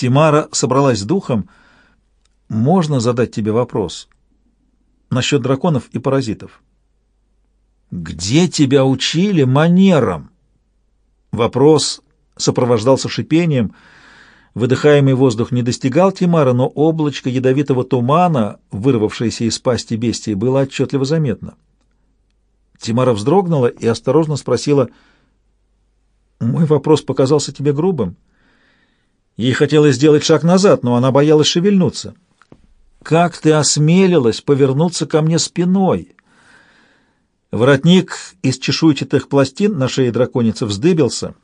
Тимара собралась с духом. «Можно задать тебе вопрос насчет драконов и паразитов?» «Где тебя учили манерам?» Вопрос сопровождался шипением. Выдыхаемый воздух не достигал Тимара, но облачко ядовитого тумана, вырвавшееся из пасти бестии, было отчетливо заметно. Тимара вздрогнула и осторожно спросила, «Мой вопрос показался тебе грубым?» Ей хотелось сделать шаг назад, но она боялась шевельнуться. «Как ты осмелилась повернуться ко мне спиной?» Воротник из чешуйчатых пластин на шее драконицы вздыбился.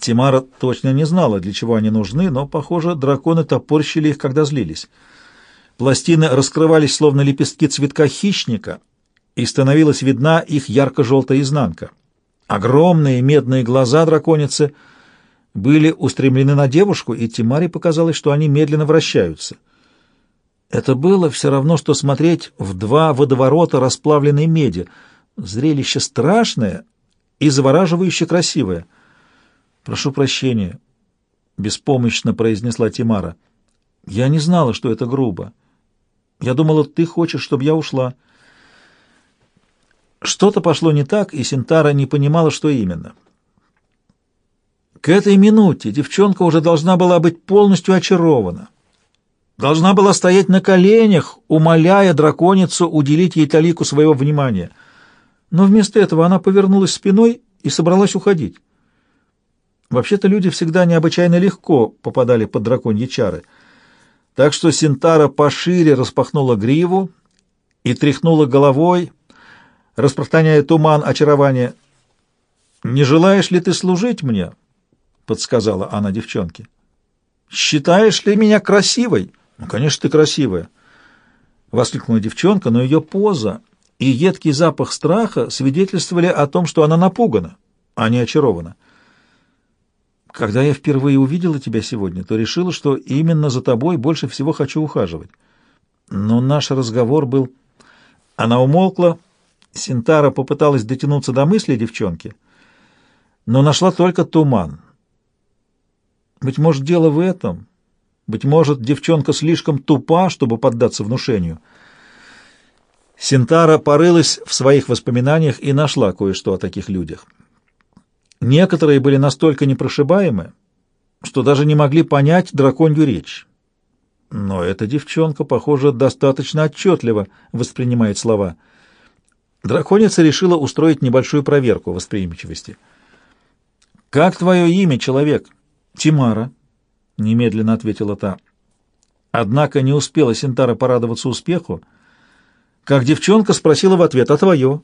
Тимара точно не знала, для чего они нужны, но, похоже, драконы топорщили их, когда злились. Пластины раскрывались, словно лепестки цветка хищника, и становилась видна их ярко-желтая изнанка. Огромные медные глаза драконицы были устремлены на девушку, и Тимаре показалось, что они медленно вращаются — это было все равно, что смотреть в два водоворота расплавленной меди. Зрелище страшное и завораживающе красивое. «Прошу прощения», — беспомощно произнесла Тимара. «Я не знала, что это грубо. Я думала, ты хочешь, чтобы я ушла». Что-то пошло не так, и Синтара не понимала, что именно. К этой минуте девчонка уже должна была быть полностью очарована должна была стоять на коленях, умоляя драконицу уделить ей талику своего внимания. Но вместо этого она повернулась спиной и собралась уходить. Вообще-то люди всегда необычайно легко попадали под драконьи чары. Так что Синтара пошире распахнула гриву и тряхнула головой, распространяя туман очарования. «Не желаешь ли ты служить мне?» — подсказала она девчонке. «Считаешь ли меня красивой?» «Ну, конечно, ты красивая!» — воскликнула девчонка, но ее поза и едкий запах страха свидетельствовали о том, что она напугана, а не очарована. «Когда я впервые увидела тебя сегодня, то решила, что именно за тобой больше всего хочу ухаживать. Но наш разговор был...» Она умолкла, Синтара попыталась дотянуться до мысли девчонки, но нашла только туман. «Быть может, дело в этом...» Быть может, девчонка слишком тупа, чтобы поддаться внушению. Синтара порылась в своих воспоминаниях и нашла кое-что о таких людях. Некоторые были настолько непрошибаемы, что даже не могли понять драконью речь. Но эта девчонка, похоже, достаточно отчетливо воспринимает слова. Драконица решила устроить небольшую проверку восприимчивости. «Как твое имя, человек?» «Тимара», — немедленно ответила та. Однако не успела Синтара порадоваться успеху, как девчонка спросила в ответ, «А твое?»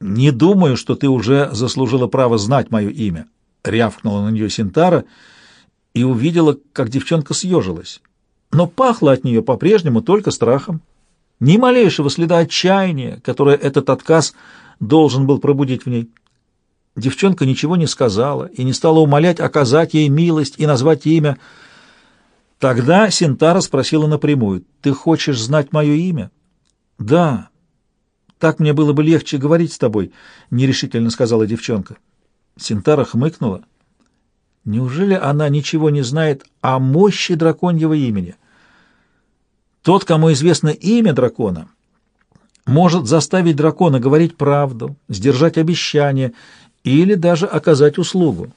«Не думаю, что ты уже заслужила право знать мое имя», — рявкнула на нее Синтара и увидела, как девчонка съежилась. Но пахло от нее по-прежнему только страхом. Ни малейшего следа отчаяния, которое этот отказ должен был пробудить в ней. Девчонка ничего не сказала и не стала умолять оказать ей милость и назвать имя. Тогда Синтара спросила напрямую, «Ты хочешь знать мое имя?» «Да. Так мне было бы легче говорить с тобой», — нерешительно сказала девчонка. Синтара хмыкнула. Неужели она ничего не знает о мощи драконьего имени? Тот, кому известно имя дракона, может заставить дракона говорить правду, сдержать обещание или даже оказать услугу.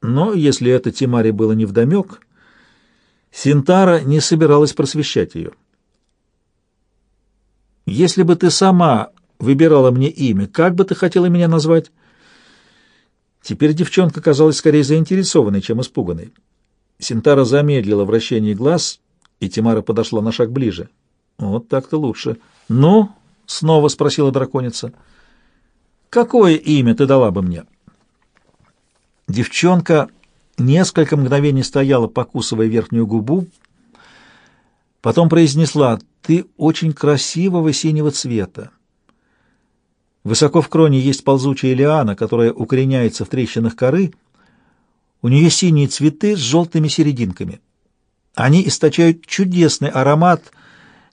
Но если это Тимаре было невдомек, Синтара не собиралась просвещать ее. «Если бы ты сама выбирала мне имя, как бы ты хотела меня назвать?» Теперь девчонка казалась скорее заинтересованной, чем испуганной. Синтара замедлила вращение глаз, и Тимара подошла на шаг ближе. «Вот так-то лучше». «Ну?» — снова спросила драконица. — Какое имя ты дала бы мне?» Девчонка несколько мгновений стояла, покусывая верхнюю губу, потом произнесла «Ты очень красивого синего цвета». Высоко в кроне есть ползучая лиана, которая укореняется в трещинах коры. У нее синие цветы с желтыми серединками. Они источают чудесный аромат,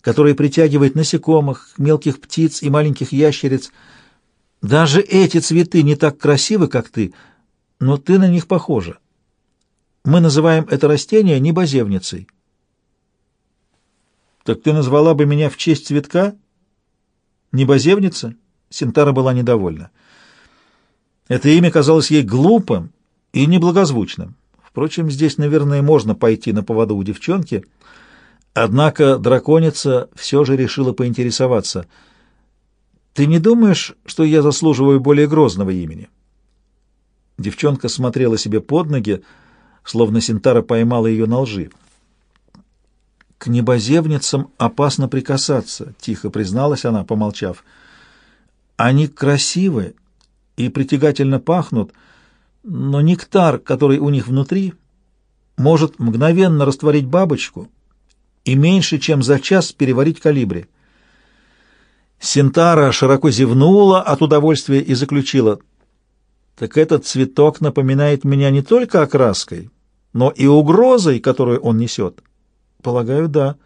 который притягивает насекомых, мелких птиц и маленьких ящериц – даже эти цветы не так красивы, как ты, но ты на них похожа. Мы называем это растение небозевницей. Так ты назвала бы меня в честь цветка? Небозевница? Синтара была недовольна. Это имя казалось ей глупым и неблагозвучным. Впрочем, здесь, наверное, можно пойти на поводу у девчонки. Однако драконица все же решила поинтересоваться. «Ты не думаешь, что я заслуживаю более грозного имени?» Девчонка смотрела себе под ноги, словно Синтара поймала ее на лжи. «К небозевницам опасно прикасаться», — тихо призналась она, помолчав. «Они красивы и притягательно пахнут, — но нектар, который у них внутри, может мгновенно растворить бабочку и меньше, чем за час переварить калибри. Синтара широко зевнула от удовольствия и заключила, «Так этот цветок напоминает меня не только окраской, но и угрозой, которую он несет». «Полагаю, да».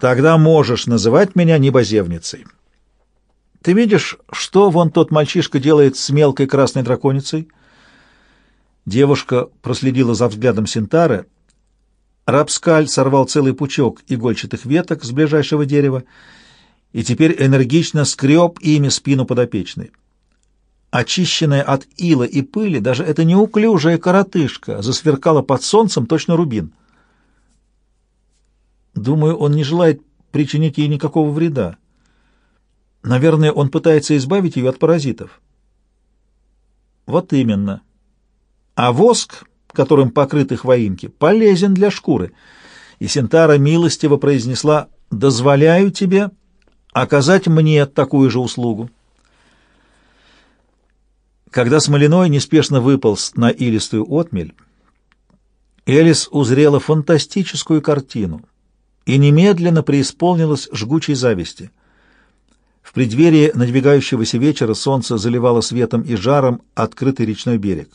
«Тогда можешь называть меня небозевницей». «Ты видишь, что вон тот мальчишка делает с мелкой красной драконицей?» Девушка проследила за взглядом Синтары. Рапскаль сорвал целый пучок игольчатых веток с ближайшего дерева и теперь энергично скреб ими спину подопечной. Очищенная от ила и пыли, даже эта неуклюжая коротышка засверкала под солнцем точно рубин. Думаю, он не желает причинить ей никакого вреда. Наверное, он пытается избавить ее от паразитов. Вот именно. А воск, которым покрыты хвоинки, полезен для шкуры. И Синтара милостиво произнесла «Дозволяю тебе оказать мне такую же услугу». Когда Смолиной неспешно выполз на илистую отмель, Элис узрела фантастическую картину и немедленно преисполнилась жгучей зависти. В преддверии надвигающегося вечера солнце заливало светом и жаром открытый речной берег.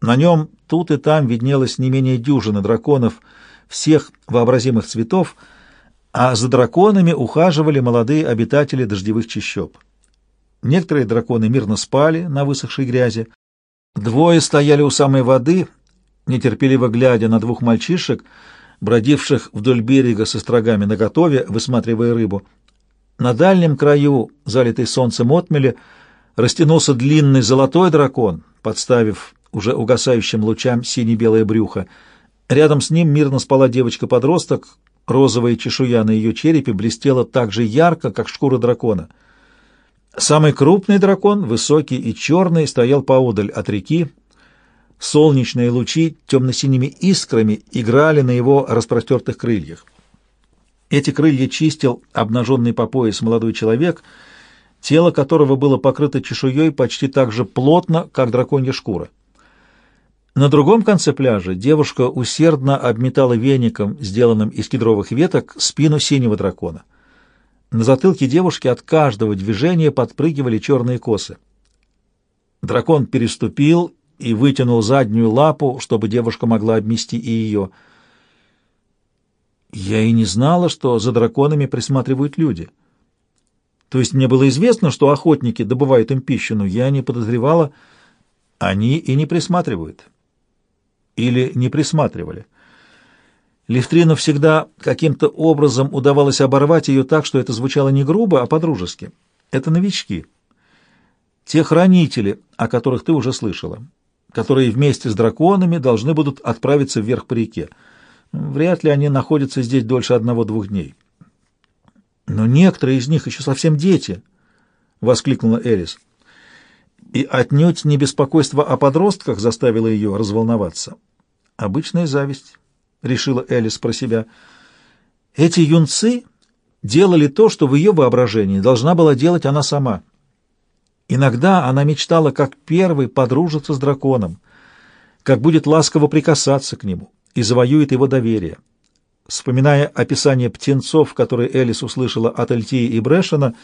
На нем тут и там виднелось не менее дюжины драконов всех вообразимых цветов, а за драконами ухаживали молодые обитатели дождевых чащоб. Некоторые драконы мирно спали на высохшей грязи, двое стояли у самой воды, нетерпеливо глядя на двух мальчишек, бродивших вдоль берега со строгами наготове, высматривая рыбу. На дальнем краю, залитой солнцем отмели, растянулся длинный золотой дракон, подставив уже угасающим лучам сине-белое брюхо. Рядом с ним мирно спала девочка-подросток, розовая чешуя на ее черепе блестела так же ярко, как шкура дракона. Самый крупный дракон, высокий и черный, стоял поодаль от реки. Солнечные лучи темно-синими искрами играли на его распростертых крыльях. Эти крылья чистил обнаженный по пояс молодой человек, тело которого было покрыто чешуей почти так же плотно, как драконья шкура. На другом конце пляжа девушка усердно обметала веником, сделанным из кедровых веток, спину синего дракона. На затылке девушки от каждого движения подпрыгивали черные косы. Дракон переступил и вытянул заднюю лапу, чтобы девушка могла обмести и ее. Я и не знала, что за драконами присматривают люди. То есть мне было известно, что охотники добывают им пищу, но я не подозревала, они и не присматривают или не присматривали. Левтрину всегда каким-то образом удавалось оборвать ее так, что это звучало не грубо, а по-дружески. Это новички. Те хранители, о которых ты уже слышала, которые вместе с драконами должны будут отправиться вверх по реке. Вряд ли они находятся здесь дольше одного-двух дней. Но некоторые из них еще совсем дети, — воскликнула Элис. И отнюдь не беспокойство о подростках заставило ее разволноваться. Обычная зависть, решила Элис про себя. Эти юнцы делали то, что в ее воображении должна была делать она сама. Иногда она мечтала, как первый подружиться с драконом, как будет ласково прикасаться к нему и завоюет его доверие. Вспоминая описание птенцов, которые Элис услышала от Эльтии и Брэшена,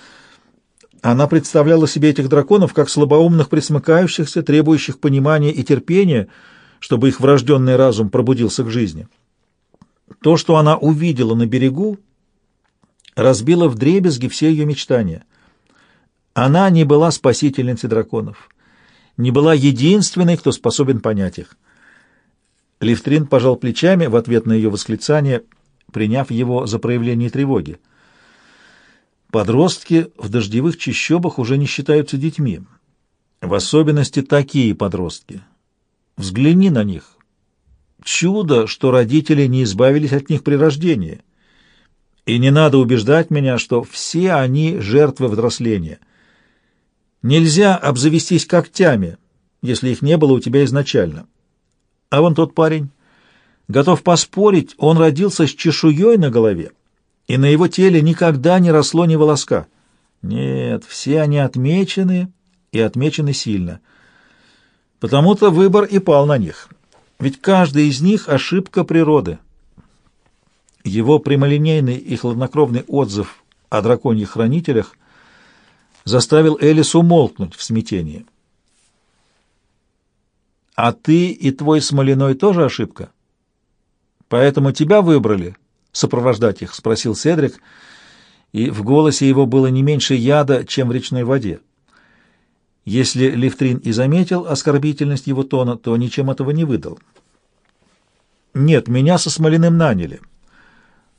она представляла себе этих драконов как слабоумных присмыкающихся, требующих понимания и терпения, чтобы их врожденный разум пробудился к жизни. То, что она увидела на берегу, разбило вдребезги все ее мечтания. Она не была спасительницей драконов, не была единственной, кто способен понять их. Лифтрин пожал плечами в ответ на ее восклицание, приняв его за проявление тревоги. Подростки в дождевых чащобах уже не считаются детьми. В особенности такие подростки. Взгляни на них. Чудо, что родители не избавились от них при рождении. И не надо убеждать меня, что все они жертвы взросления. Нельзя обзавестись когтями, если их не было у тебя изначально. А вон тот парень. Готов поспорить, он родился с чешуей на голове, и на его теле никогда не росло ни волоска. Нет, все они отмечены, и отмечены сильно. Потому-то выбор и пал на них. Ведь каждый из них — ошибка природы. Его прямолинейный и хладнокровный отзыв о драконьих хранителях заставил Элис умолкнуть в смятении. «А ты и твой Смолиной тоже ошибка? Поэтому тебя выбрали сопровождать их?» — спросил Седрик, и в голосе его было не меньше яда, чем в речной воде. Если Левтрин и заметил оскорбительность его тона, то ничем этого не выдал. «Нет, меня со Смолиным наняли.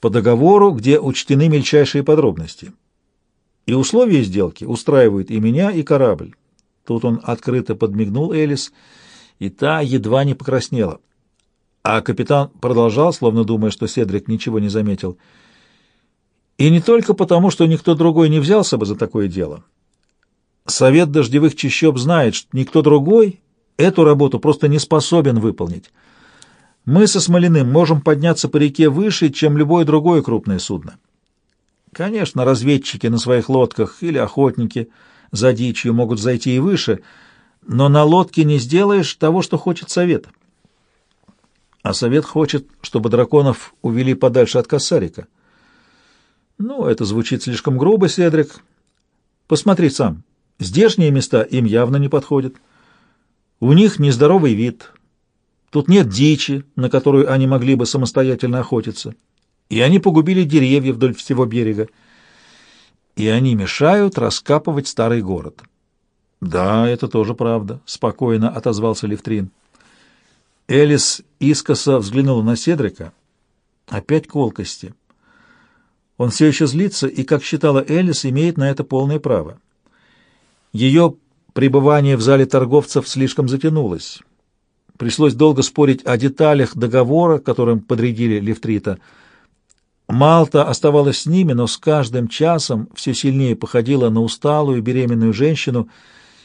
По договору, где учтены мельчайшие подробности. И условия сделки устраивают и меня, и корабль». Тут он открыто подмигнул Элис, и та едва не покраснела. А капитан продолжал, словно думая, что Седрик ничего не заметил. «И не только потому, что никто другой не взялся бы за такое дело». Совет дождевых чащоб знает, что никто другой эту работу просто не способен выполнить. Мы со Смолиным можем подняться по реке выше, чем любое другое крупное судно. Конечно, разведчики на своих лодках или охотники за дичью могут зайти и выше, но на лодке не сделаешь того, что хочет совет. А совет хочет, чтобы драконов увели подальше от косарика. Ну, это звучит слишком грубо, Седрик. Посмотри сам. Здешние места им явно не подходят. У них нездоровый вид. Тут нет дичи, на которую они могли бы самостоятельно охотиться. И они погубили деревья вдоль всего берега. И они мешают раскапывать старый город. Да, это тоже правда, спокойно отозвался Левтрин. Элис искоса взглянула на Седрика. Опять колкости. Он все еще злится и, как считала Элис, имеет на это полное право. Ее пребывание в зале торговцев слишком затянулось. Пришлось долго спорить о деталях договора, которым подрядили Левтрита. Малта оставалась с ними, но с каждым часом все сильнее походила на усталую беременную женщину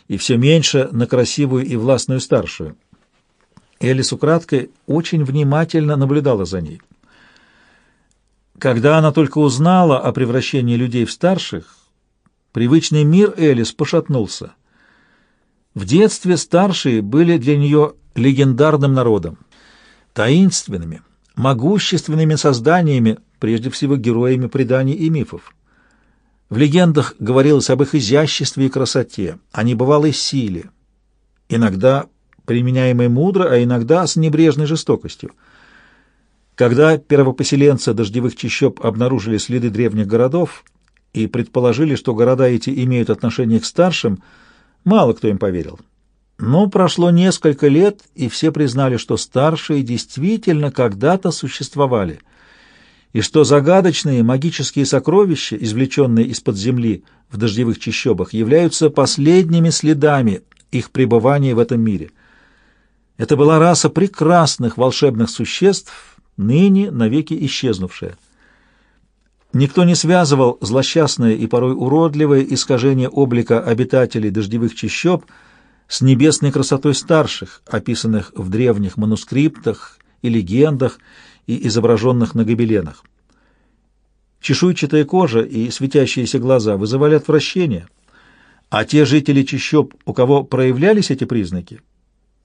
и все меньше на красивую и властную старшую. Элис украдкой очень внимательно наблюдала за ней. Когда она только узнала о превращении людей в старших, Привычный мир Элис пошатнулся. В детстве старшие были для нее легендарным народом, таинственными, могущественными созданиями, прежде всего героями преданий и мифов. В легендах говорилось об их изяществе и красоте, о небывалой силе, иногда применяемой мудро, а иногда с небрежной жестокостью. Когда первопоселенцы дождевых чащоб обнаружили следы древних городов, и предположили, что города эти имеют отношение к старшим, мало кто им поверил. Но прошло несколько лет, и все признали, что старшие действительно когда-то существовали, и что загадочные магические сокровища, извлеченные из-под земли в дождевых чащобах, являются последними следами их пребывания в этом мире. Это была раса прекрасных волшебных существ, ныне навеки исчезнувшая. Никто не связывал злосчастное и порой уродливое искажение облика обитателей дождевых чащоб с небесной красотой старших, описанных в древних манускриптах и легендах и изображенных на гобеленах. Чешуйчатая кожа и светящиеся глаза вызывали отвращение, а те жители чащоб, у кого проявлялись эти признаки,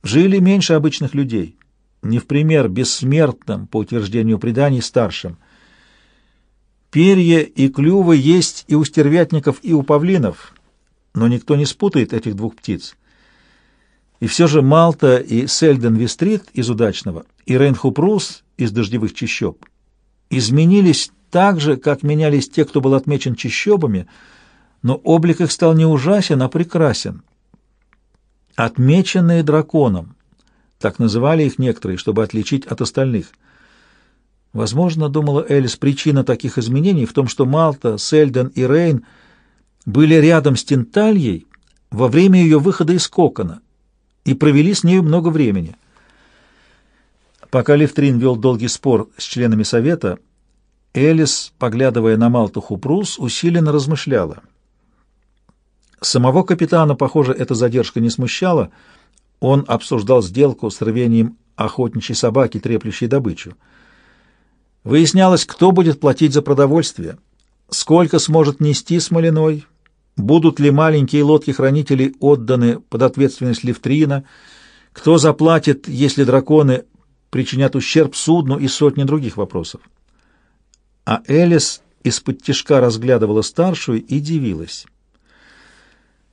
жили меньше обычных людей, не в пример бессмертным, по утверждению преданий, старшим – Перья и клювы есть и у стервятников, и у павлинов, но никто не спутает этих двух птиц. И все же Малта и Сельден Вестрит из удачного, и Рейнхупрус из дождевых чащоб изменились так же, как менялись те, кто был отмечен чащобами, но облик их стал не ужасен, а прекрасен. Отмеченные драконом, Так называли их некоторые, чтобы отличить от остальных. Возможно, думала Элис, причина таких изменений в том, что Малта, Сельден и Рейн были рядом с Тентальей во время ее выхода из кокона и провели с нею много времени. Пока Левтрин вел долгий спор с членами совета, Элис, поглядывая на Малту Хупрус, усиленно размышляла. Самого капитана, похоже, эта задержка не смущала. Он обсуждал сделку с рвением охотничьей собаки, треплющей добычу. Выяснялось, кто будет платить за продовольствие, сколько сможет нести Смолиной, будут ли маленькие лодки-хранители отданы под ответственность Левтрина, кто заплатит, если драконы причинят ущерб судну и сотни других вопросов. А Элис из-под тишка разглядывала старшую и дивилась.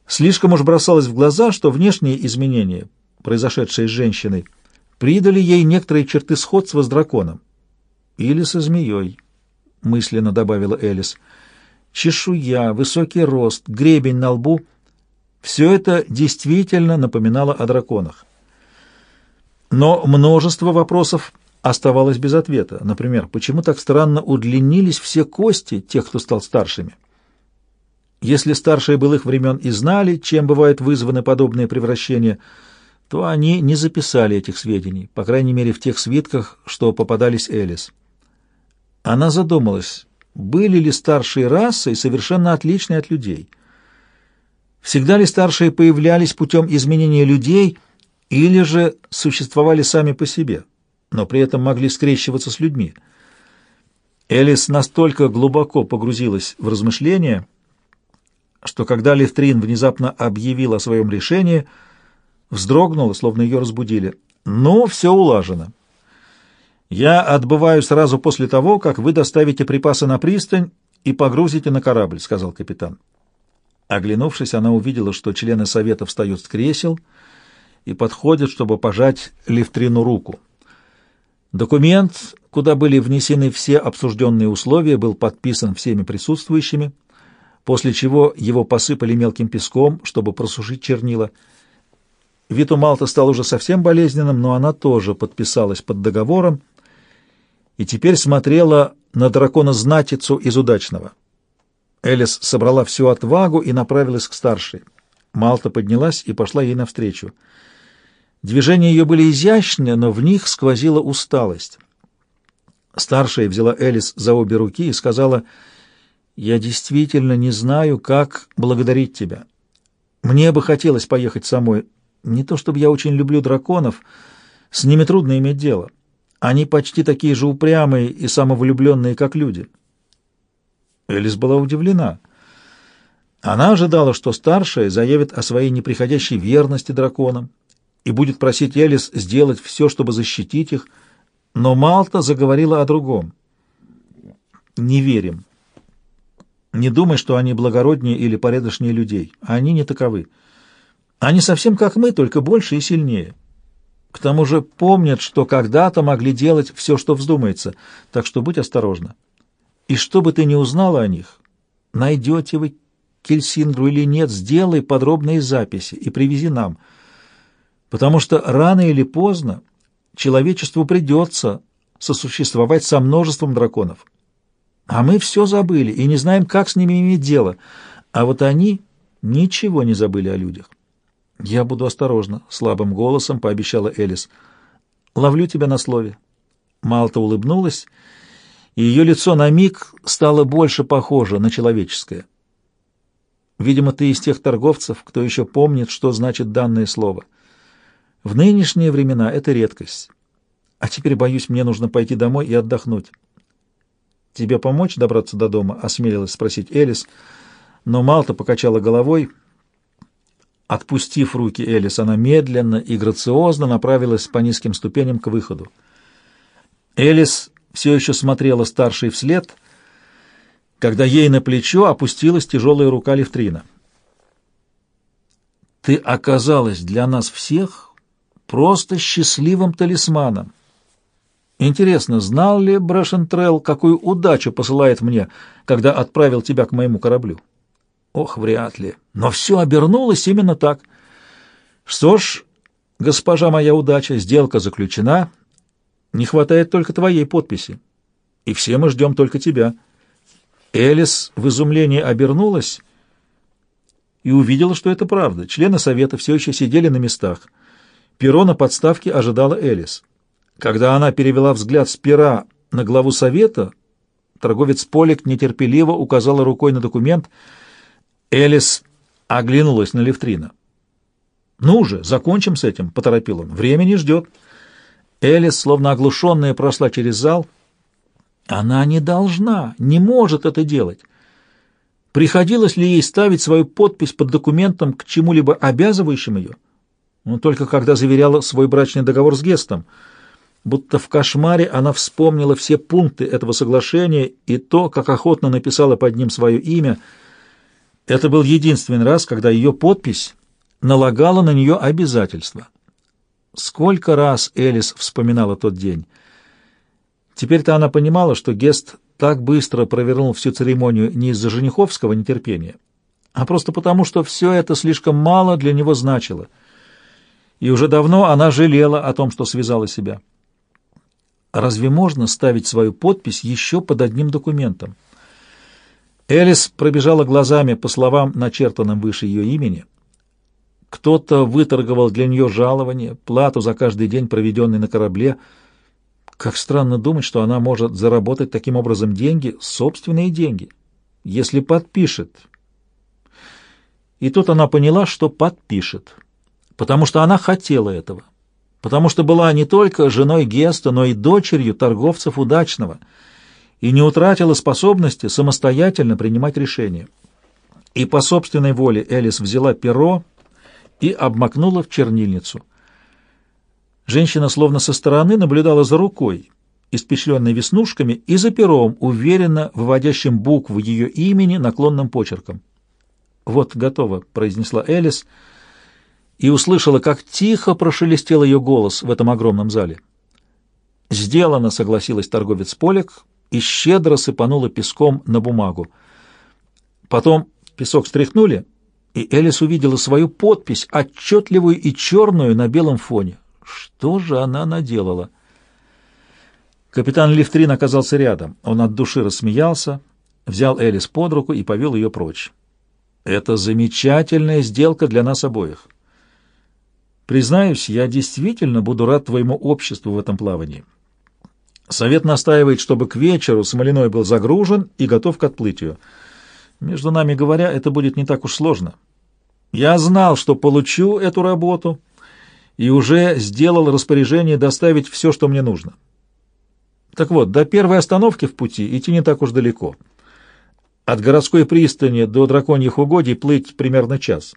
Слишком уж бросалось в глаза, что внешние изменения, произошедшие с женщиной, придали ей некоторые черты сходства с драконом. Или со змеей, мысленно добавила Элис. Чешуя, высокий рост, гребень на лбу — все это действительно напоминало о драконах. Но множество вопросов оставалось без ответа. Например, почему так странно удлинились все кости тех, кто стал старшими? Если старшие былых времен и знали, чем бывают вызваны подобные превращения, то они не записали этих сведений, по крайней мере в тех свитках, что попадались Элис. Она задумалась, были ли старшие расой совершенно отличные от людей. Всегда ли старшие появлялись путем изменения людей или же существовали сами по себе, но при этом могли скрещиваться с людьми? Элис настолько глубоко погрузилась в размышления, что когда Левтрин внезапно объявил о своем решении, вздрогнула, словно ее разбудили. «Ну, все улажено. Я отбываю сразу после того, как вы доставите припасы на пристань и погрузите на корабль», — сказал капитан. Оглянувшись, она увидела, что члены совета встают с кресел и подходят, чтобы пожать Левтрину руку. Документ, куда были внесены все обсужденные условия, был подписан всеми присутствующими — после чего его посыпали мелким песком, чтобы просушить чернила. Вид у Малта стал уже совсем болезненным, но она тоже подписалась под договором и теперь смотрела на дракона-знатицу из удачного. Элис собрала всю отвагу и направилась к старшей. Малта поднялась и пошла ей навстречу. Движения ее были изящны, но в них сквозила усталость. Старшая взяла Элис за обе руки и сказала — я действительно не знаю, как благодарить тебя. Мне бы хотелось поехать самой. Не то чтобы я очень люблю драконов, с ними трудно иметь дело. Они почти такие же упрямые и самовлюбленные, как люди. Элис была удивлена. Она ожидала, что старшая заявит о своей неприходящей верности драконам и будет просить Элис сделать все, чтобы защитить их, но Малта заговорила о другом. «Не верим», не думай, что они благороднее или порядочнее людей. Они не таковы. Они совсем как мы, только больше и сильнее. К тому же помнят, что когда-то могли делать все, что вздумается, так что будь осторожна. И что бы ты ни узнала о них, найдете вы Кельсиндру или нет, сделай подробные записи и привези нам, потому что рано или поздно человечеству придется сосуществовать со множеством драконов. А мы все забыли и не знаем, как с ними иметь дело. А вот они ничего не забыли о людях. «Я буду осторожна», — слабым голосом пообещала Элис. «Ловлю тебя на слове». Малта улыбнулась, и ее лицо на миг стало больше похоже на человеческое. «Видимо, ты из тех торговцев, кто еще помнит, что значит данное слово. В нынешние времена это редкость. А теперь, боюсь, мне нужно пойти домой и отдохнуть». «Тебе помочь добраться до дома?» — осмелилась спросить Элис. Но Малта покачала головой. Отпустив руки Элис, она медленно и грациозно направилась по низким ступеням к выходу. Элис все еще смотрела старшей вслед, когда ей на плечо опустилась тяжелая рука Левтрина. «Ты оказалась для нас всех просто счастливым талисманом. Интересно, знал ли Брэшентрелл, какую удачу посылает мне, когда отправил тебя к моему кораблю? Ох, вряд ли. Но все обернулось именно так. Что ж, «Госпожа моя удача, сделка заключена. Не хватает только твоей подписи. И все мы ждем только тебя». Элис в изумлении обернулась и увидела, что это правда. Члены совета все еще сидели на местах. Перо на подставке ожидала Элис. Когда она перевела взгляд с пера на главу совета, торговец Полик нетерпеливо указала рукой на документ. Элис оглянулась на Левтрина. «Ну же, закончим с этим», — поторопил он. «Время не ждет». Элис, словно оглушенная, прошла через зал. Она не должна, не может это делать. Приходилось ли ей ставить свою подпись под документом к чему-либо обязывающим ее? Но только когда заверяла свой брачный договор с Гестом. Будто в кошмаре она вспомнила все пункты этого соглашения и то, как охотно написала под ним свое имя. Это был единственный раз, когда ее подпись налагала на нее обязательства. Сколько раз Элис вспоминала тот день. Теперь-то она понимала, что Гест так быстро провернул всю церемонию не из-за жениховского нетерпения, а просто потому, что все это слишком мало для него значило. И уже давно она жалела о том, что связала себя. Разве можно ставить свою подпись еще под одним документом? Элис пробежала глазами по словам, начертанным выше ее имени — кто-то выторговал для нее жалование, плату за каждый день, проведенный на корабле. Как странно думать, что она может заработать таким образом деньги, собственные деньги, если подпишет. И тут она поняла, что подпишет, потому что она хотела этого, потому что была не только женой Геста, но и дочерью торговцев удачного и не утратила способности самостоятельно принимать решения. И по собственной воле Элис взяла перо, и обмакнула в чернильницу. Женщина словно со стороны наблюдала за рукой, испещренной веснушками, и за пером, уверенно выводящим буквы ее имени наклонным почерком. «Вот, готово», — произнесла Элис, и услышала, как тихо прошелестел ее голос в этом огромном зале. «Сделано», — согласилась торговец Полик и щедро сыпанула песком на бумагу. Потом песок стряхнули — и Элис увидела свою подпись, отчетливую и черную на белом фоне. Что же она наделала? Капитан Лифтрин оказался рядом. Он от души рассмеялся, взял Элис под руку и повел ее прочь. «Это замечательная сделка для нас обоих. Признаюсь, я действительно буду рад твоему обществу в этом плавании. Совет настаивает, чтобы к вечеру Смолиной был загружен и готов к отплытию». Между нами говоря, это будет не так уж сложно. Я знал, что получу эту работу, и уже сделал распоряжение доставить все, что мне нужно. Так вот, до первой остановки в пути идти не так уж далеко. От городской пристани до драконьих угодий плыть примерно час.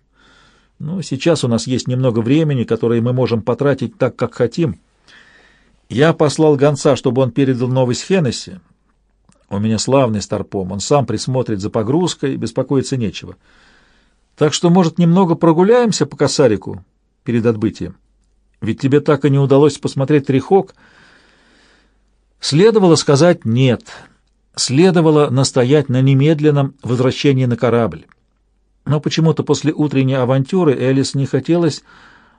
Но сейчас у нас есть немного времени, которое мы можем потратить так, как хотим. Я послал гонца, чтобы он передал новость Хеннесси, у меня славный старпом, он сам присмотрит за погрузкой, беспокоиться нечего. Так что, может, немного прогуляемся по косарику перед отбытием? Ведь тебе так и не удалось посмотреть трехок. Следовало сказать «нет». Следовало настоять на немедленном возвращении на корабль. Но почему-то после утренней авантюры Элис не хотелось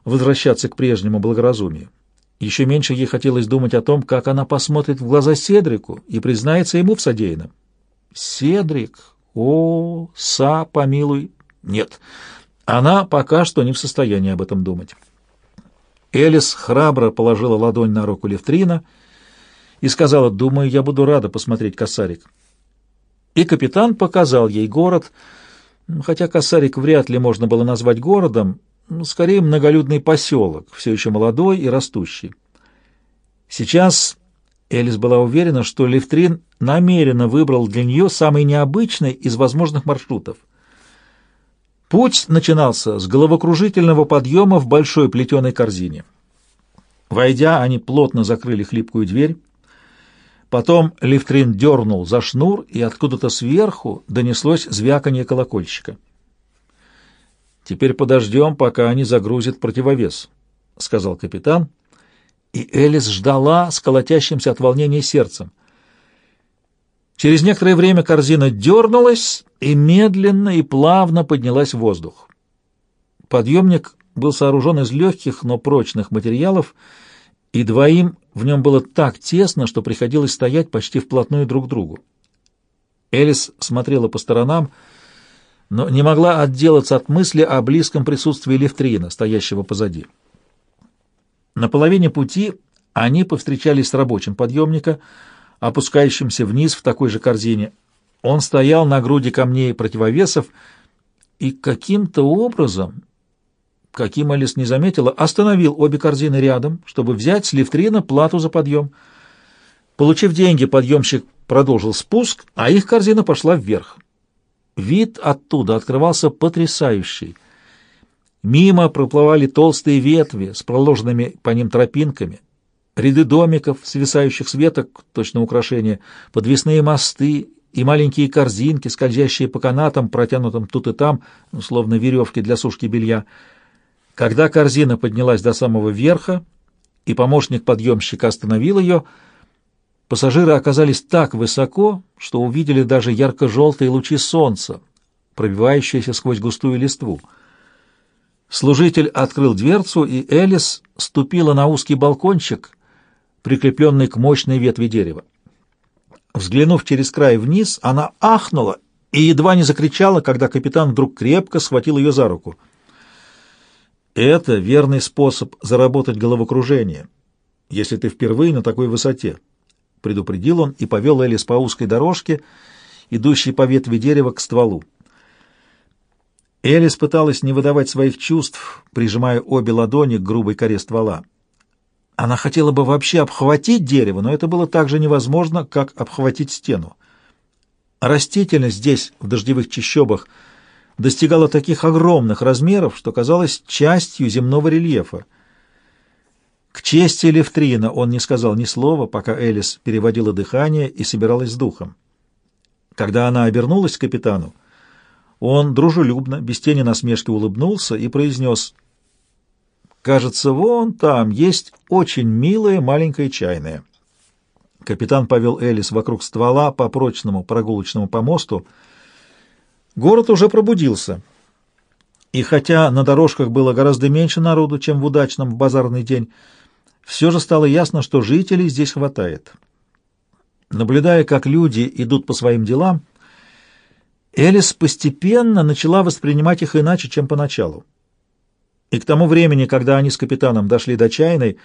возвращаться к прежнему благоразумию. Еще меньше ей хотелось думать о том, как она посмотрит в глаза Седрику и признается ему в содеянном. Седрик, о, са, помилуй, нет, она пока что не в состоянии об этом думать. Элис храбро положила ладонь на руку Левтрина и сказала, «Думаю, я буду рада посмотреть косарик». И капитан показал ей город, хотя косарик вряд ли можно было назвать городом, ну, скорее многолюдный поселок, все еще молодой и растущий. Сейчас Элис была уверена, что Левтрин намеренно выбрал для нее самый необычный из возможных маршрутов. Путь начинался с головокружительного подъема в большой плетеной корзине. Войдя, они плотно закрыли хлипкую дверь. Потом Левтрин дернул за шнур, и откуда-то сверху донеслось звяканье колокольчика. «Теперь подождем, пока они загрузят противовес», — сказал капитан. И Элис ждала с колотящимся от волнения сердцем. Через некоторое время корзина дернулась и медленно и плавно поднялась в воздух. Подъемник был сооружен из легких, но прочных материалов, и двоим в нем было так тесно, что приходилось стоять почти вплотную друг к другу. Элис смотрела по сторонам, но не могла отделаться от мысли о близком присутствии Левтрина, стоящего позади. На половине пути они повстречались с рабочим подъемника, опускающимся вниз в такой же корзине. Он стоял на груди камней противовесов и каким-то образом каким Алис не заметила, остановил обе корзины рядом, чтобы взять с лифтрина плату за подъем. Получив деньги, подъемщик продолжил спуск, а их корзина пошла вверх. Вид оттуда открывался потрясающий. Мимо проплывали толстые ветви с проложенными по ним тропинками, ряды домиков, свисающих с веток, точно украшения, подвесные мосты и маленькие корзинки, скользящие по канатам, протянутым тут и там, словно веревки для сушки белья — когда корзина поднялась до самого верха, и помощник подъемщика остановил ее, пассажиры оказались так высоко, что увидели даже ярко-желтые лучи солнца, пробивающиеся сквозь густую листву. Служитель открыл дверцу, и Элис ступила на узкий балкончик, прикрепленный к мощной ветви дерева. Взглянув через край вниз, она ахнула и едва не закричала, когда капитан вдруг крепко схватил ее за руку — это верный способ заработать головокружение, если ты впервые на такой высоте, предупредил он и повел Элис по узкой дорожке, идущей по ветви дерева к стволу. Элис пыталась не выдавать своих чувств, прижимая обе ладони к грубой коре ствола. Она хотела бы вообще обхватить дерево, но это было так же невозможно, как обхватить стену. Растительность здесь, в дождевых чащобах, достигала таких огромных размеров, что казалось частью земного рельефа. К чести Левтрина он не сказал ни слова, пока Элис переводила дыхание и собиралась с духом. Когда она обернулась к капитану, он дружелюбно, без тени насмешки улыбнулся и произнес «Кажется, вон там есть очень милая маленькая чайная». Капитан повел Элис вокруг ствола по прочному прогулочному помосту, Город уже пробудился. И хотя на дорожках было гораздо меньше народу, чем в удачном базарный день, все же стало ясно, что жителей здесь хватает. Наблюдая, как люди идут по своим делам, Элис постепенно начала воспринимать их иначе, чем поначалу. И к тому времени, когда они с капитаном дошли до чайной,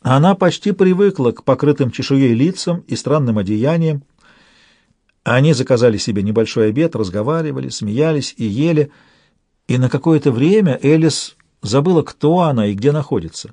она почти привыкла к покрытым чешуей лицам и странным одеяниям, они заказали себе небольшой обед, разговаривали, смеялись и ели, и на какое-то время Элис забыла, кто она и где находится.